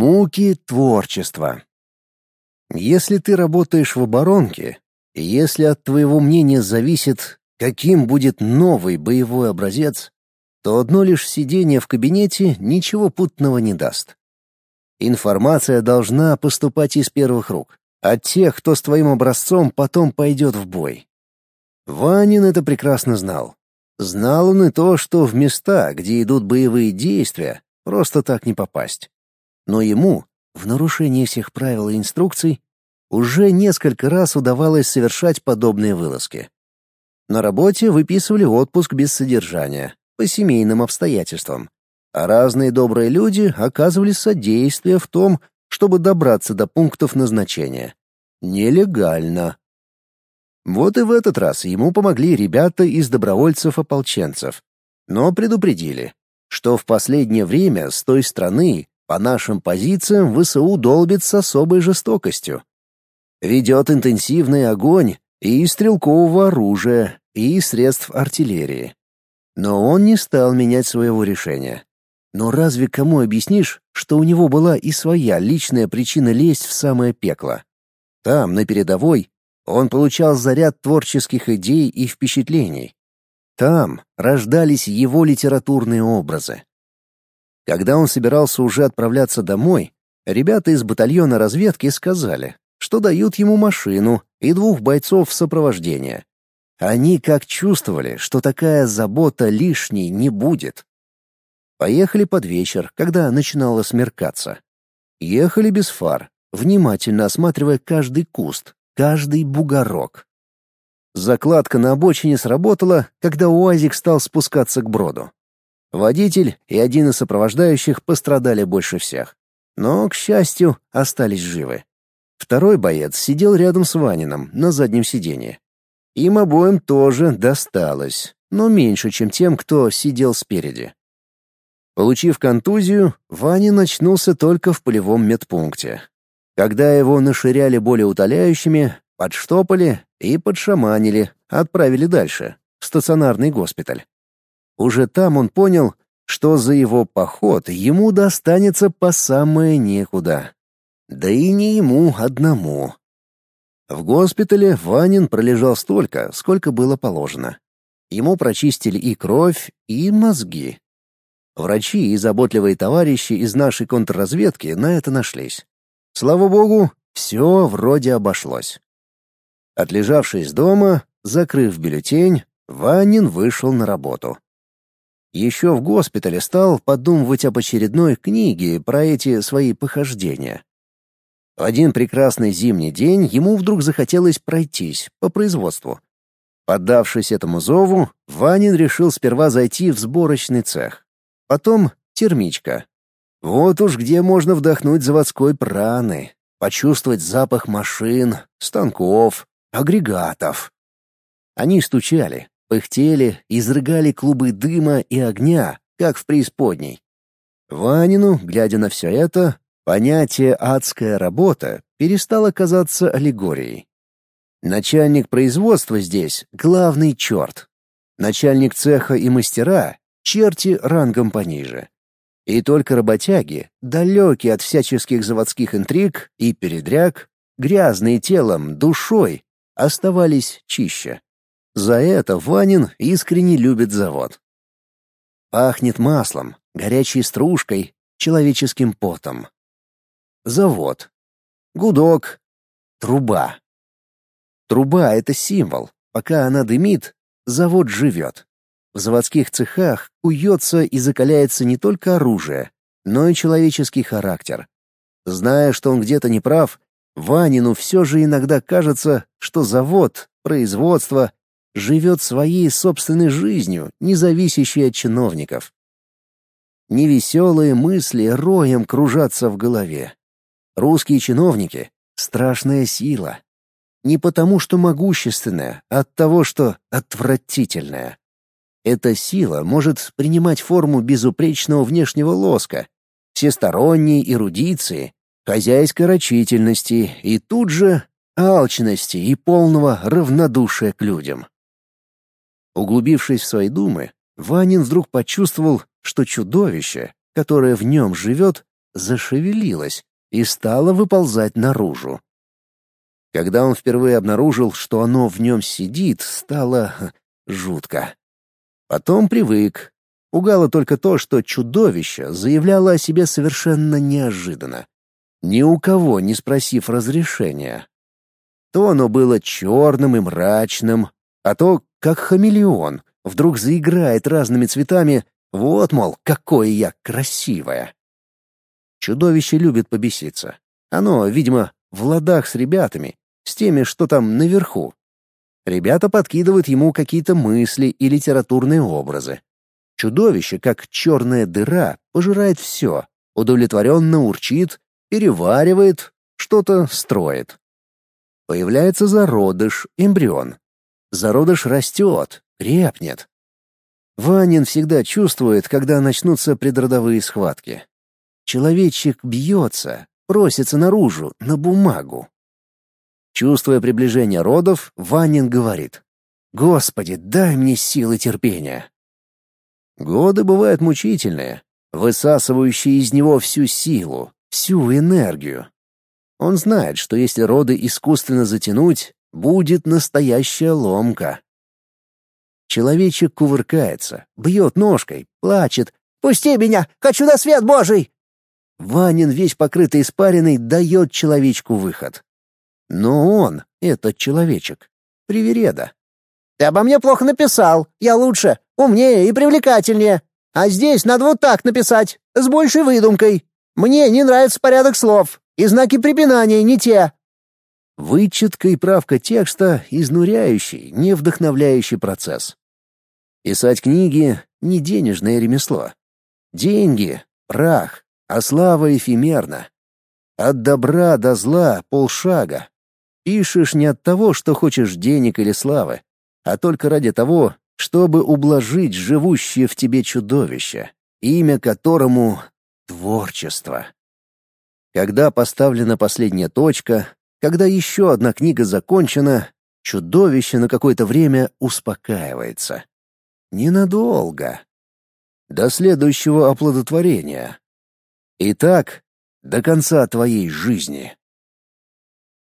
Муки творчества. Если ты работаешь в оборонке, и если от твоего мнения зависит, каким будет новый боевой образец, то одно лишь сидение в кабинете ничего путного не даст. Информация должна поступать из первых рук, от тех, кто с твоим образцом потом пойдет в бой. Ванин это прекрасно знал. Знал он и то, что в места, где идут боевые действия, просто так не попасть. Но ему, в нарушении всех правил и инструкций, уже несколько раз удавалось совершать подобные вылазки. На работе выписывали отпуск без содержания, по семейным обстоятельствам. А разные добрые люди оказывали содействие в том, чтобы добраться до пунктов назначения. Нелегально. Вот и в этот раз ему помогли ребята из добровольцев-ополченцев. Но предупредили, что в последнее время с той стороны по нашим позициям ВСУ долбит с особой жестокостью. Ведет интенсивный огонь и стрелкового оружия, и средств артиллерии. Но он не стал менять своего решения. Но разве кому объяснишь, что у него была и своя личная причина лезть в самое пекло? Там, на передовой, он получал заряд творческих идей и впечатлений. Там рождались его литературные образы. Когда он собирался уже отправляться домой, ребята из батальона разведки сказали, что дают ему машину и двух бойцов в сопровождение. Они как чувствовали, что такая забота лишней не будет. Поехали под вечер, когда начинало смеркаться. Ехали без фар, внимательно осматривая каждый куст, каждый бугорок. Закладка на обочине сработала, когда УАЗик стал спускаться к броду. Водитель и один из сопровождающих пострадали больше всех. Но, к счастью, остались живы. Второй боец сидел рядом с Ванином на заднем сиденье. Им обоим тоже досталось, но меньше, чем тем, кто сидел спереди. Получив контузию, Ваня очнулся только в полевом медпункте. Когда его наширяли более утоляющими, подштопали и подшаманили, отправили дальше, в стационарный госпиталь. Уже там он понял, что за его поход ему достанется по самое некуда. Да и не ему одному. В госпитале Ванин пролежал столько, сколько было положено. Ему прочистили и кровь, и мозги. Врачи и заботливые товарищи из нашей контрразведки на это нашлись. Слава богу, все вроде обошлось. Отлежавшись дома, закрыв бюллетень, Ванин вышел на работу. Еще в госпитале стал подумывать об очередной книге про эти свои похождения. В один прекрасный зимний день ему вдруг захотелось пройтись по производству. Поддавшись этому зову, Ванин решил сперва зайти в сборочный цех. Потом термичка. Вот уж где можно вдохнуть заводской праны, почувствовать запах машин, станков, агрегатов. Они стучали, пыхтели, изрыгали клубы дыма и огня, как в преисподней. Ванину, глядя на все это, Понятие «адская работа» перестало казаться аллегорией. Начальник производства здесь — главный черт. Начальник цеха и мастера — черти рангом пониже. И только работяги, далекие от всяческих заводских интриг и передряг, грязные телом, душой, оставались чище. За это Ванин искренне любит завод. Пахнет маслом, горячей стружкой, человеческим потом. Завод. Гудок. Труба. Труба — это символ. Пока она дымит, завод живет. В заводских цехах куется и закаляется не только оружие, но и человеческий характер. Зная, что он где-то не прав, Ванину все же иногда кажется, что завод, производство живет своей собственной жизнью, не зависящей от чиновников. Невеселые мысли роем кружатся в голове. Русские чиновники — страшная сила. Не потому, что могущественная, а от того, что отвратительная. Эта сила может принимать форму безупречного внешнего лоска, всесторонней эрудиции, хозяйской рачительности и тут же алчности и полного равнодушия к людям. Углубившись в свои думы, Ванин вдруг почувствовал, что чудовище, которое в нем живет, зашевелилось и стало выползать наружу. Когда он впервые обнаружил, что оно в нем сидит, стало жутко. Потом привык. Пугало только то, что чудовище заявляло о себе совершенно неожиданно, ни у кого не спросив разрешения. То оно было черным и мрачным, а то, как хамелеон, вдруг заиграет разными цветами, вот, мол, какое я красивое. Чудовище любит побеситься. Оно, видимо, в ладах с ребятами, с теми, что там наверху. Ребята подкидывают ему какие-то мысли и литературные образы. Чудовище, как черная дыра, пожирает все, удовлетворенно урчит, переваривает, что-то строит. Появляется зародыш, эмбрион. Зародыш растет, крепнет. Ванин всегда чувствует, когда начнутся предродовые схватки. Человечек бьется, просится наружу, на бумагу. Чувствуя приближение родов, Ванин говорит «Господи, дай мне силы терпения». Годы бывают мучительные, высасывающие из него всю силу, всю энергию. Он знает, что если роды искусственно затянуть, будет настоящая ломка. Человечек кувыркается, бьет ножкой, плачет. «Пусти меня! Хочу на свет Божий!» Ванин, весь покрытый испариной, дает человечку выход. Но он, этот человечек, привереда. «Ты обо мне плохо написал. Я лучше, умнее и привлекательнее. А здесь надо вот так написать, с большей выдумкой. Мне не нравится порядок слов, и знаки препинания не те». Вычетка и правка текста — изнуряющий, не вдохновляющий процесс. Писать книги — не денежное ремесло. Деньги — прах, а слава эфемерна. От добра до зла полшага, Пишешь не от того, что хочешь денег или славы, а только ради того, чтобы ублажить живущее в тебе чудовище, имя которому — творчество. Когда поставлена последняя точка, когда еще одна книга закончена, чудовище на какое-то время успокаивается. Ненадолго. До следующего оплодотворения. Итак, до конца твоей жизни.